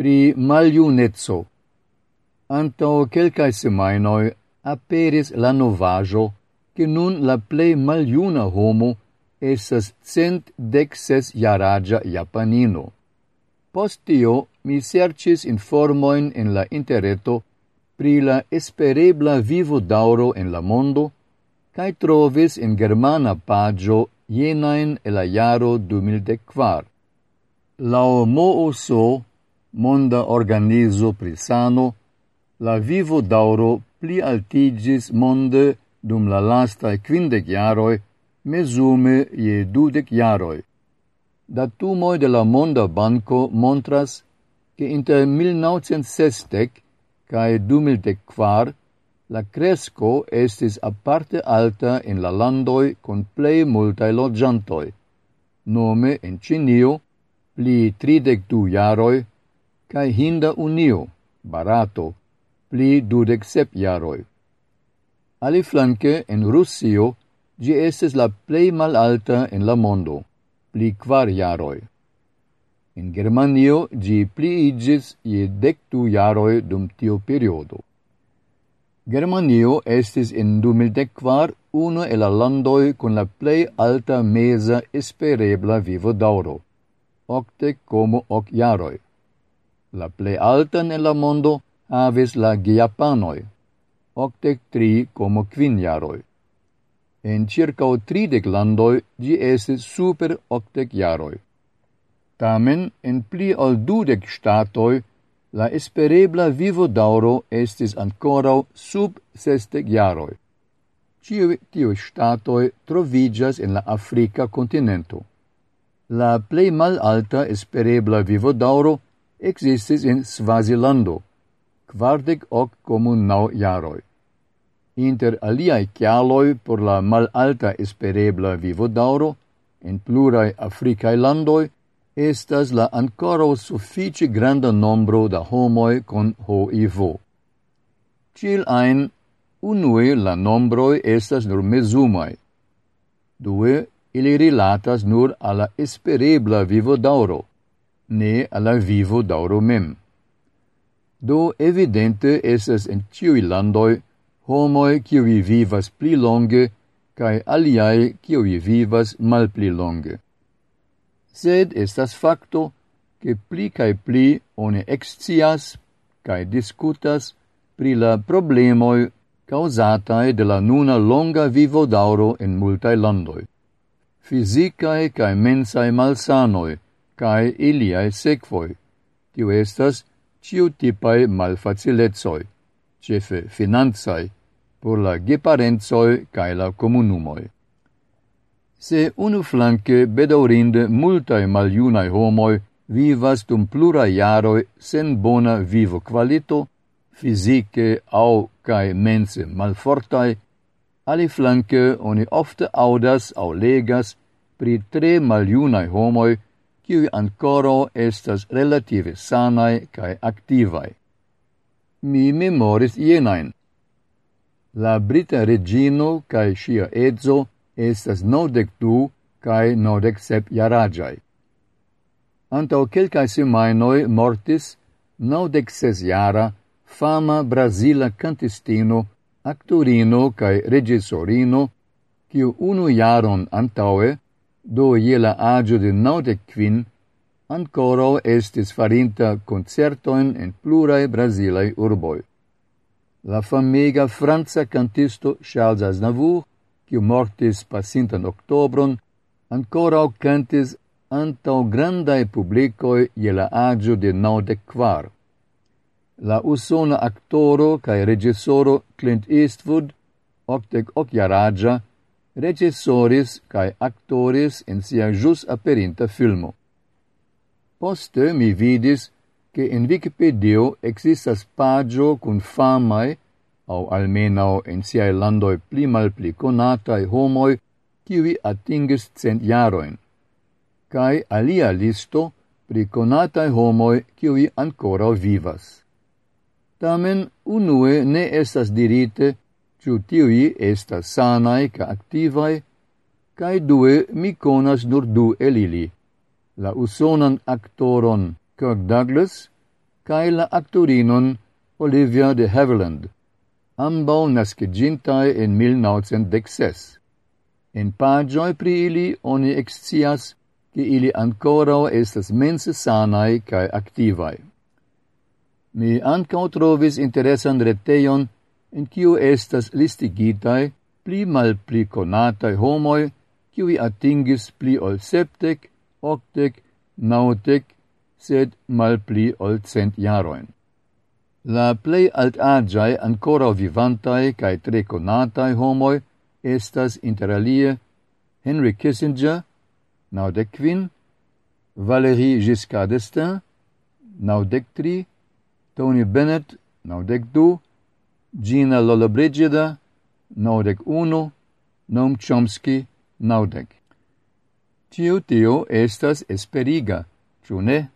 pri maliunezzo. Anto quelcae semainoi aperis la novajo che nun la plei maliuna homo esas cent dexes iaragia japanino. Postio mi sercis informoin en la interreto pri la esperebla vivo dauro en la mondo, cae trovis in germana pagio jenain el la jaro 2004. Lao Mo Oso monda organizo pri sano, la vivo dauro pli altigis monde dum la lasta quindec jaroi, mesume je dudec jaroi. Datumoi de la Monda Banco montras che inter 1960 cae 2004 la cresco estis aparte alta in la landoi con plei multae loggiantoi, nome in Cinio, pli 32 jaroi cae Hinda Unio, Barato, pli dudec sep jaroi. Ali flanque, en Russio, gi estes la plei malalta en la mondo, pli quar jaroi. In Germanio gi pliigis je dectu jaroi dum tio periodo. Germanio estis in 2014 uno e la landoi con la plei alta mesa esperebla vivo dauro, octe como hoc jaroi. La ple altan en la mondo avis la giapanoi, octec tri como quinjaroi. En circa tridec landoi gi estis super octec jaroi. Tamen, en pli ol dudec statoi, la esperebla vivo dauro estis ancorau sub sestec jaroi. Ciu tiu statoi trovigas en la Africa continento. La plei malalta esperebla vivo dauro existis in Svazilando, quardec hoc comun nau jaroi. Inter aliae cialoi por la malalta esperebla vivodauro, in plurai Africae landoi, estas la ancora suffici granda nombro da homoi con HIV. Cil ein, unue la nombroi estas nur mesumai, due, ili rilatas nur alla esperebla vivodauro, ne alla vivo dauro mem. Do evidente esas in ciui landoi homoi ciui vivas pli longe cae aliae ciui vivas mal pli longe. Sed estas facto che pli cae pli one excias cae discutas pri la problemoi causatae de la nuna longa vivo dauro in multae landoi. Fisicae cae mensae malsanoi cae iliae sequoi, tiu estas ciutipae malfacilezoi, cefe finanzai, por la geparenzoi cae la comunumoi. Se unu flanque bedaurinde multae maliunae homoi vivas dum plura iaroi sen bona vivo qualito, fisice au cae mense malfortai, ali flanque oni ofte audas au legas pri tre maliunae homoi kiuj ancora estas relative sanae cae activae. Mi memoris ienain. La Brita Regino cae sia edzo estas nodec du cae nodec sep jaragiae. Antau quelcae semainoi mortis nodec ses fama Brasila cantistino, actorino cae regisorino, kiu unu iaron antaue do iela agio de naudec quin, ancora estis farinta concertoin en plurae Brasilei urboi. La famega Franza cantisto Charles Aznavour, quiu mortis pasintan octobron, ancora cantis antau grandae publicoi iela agio de naudec quar. La usona actoro cae regissoro Clint Eastwood, octec occiaragia, regissoris cae actoris in sia jus aperinta filmo. Poste mi vidis che in Wikipedia existas pagio cun famae, au almenau in sia landoi pli mal pli conatae homoi, kiwi atingis cent jaroin, cae alia listo pri conatae homoi kiwi ancora vivas. Tamen unue ne estas dirite ciu tiui estas sanae ca activae, cae due mi conas nur du elili, la usonan actoron Kirk Douglas cae la actorinon Olivia de Havilland, ambau nascigintae in 1916. En pagioi pri ili oni excias che ili ancora estas mense sanae cae activae. Mi ancao trovis interesan reteion in kiu estas listigitae pli mal pli conatae homoi, kiui atingis pli ol septec, octec, nautec, sed mal pli ol cent jaroin. La plei alt-agiae ancora vivantae cae tre conatae homoi estas interalie Henry Kissinger, naudec quin, Valérie Giscard d'Estaing, naudec tri, Tony Bennett, naudec du, Gina Lollobrigida, naudec unu, Noam Chomsky, naudec. Tiu tio estas esperiga, ciu ne?